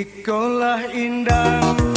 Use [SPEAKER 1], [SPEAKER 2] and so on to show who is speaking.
[SPEAKER 1] Ikolah indah.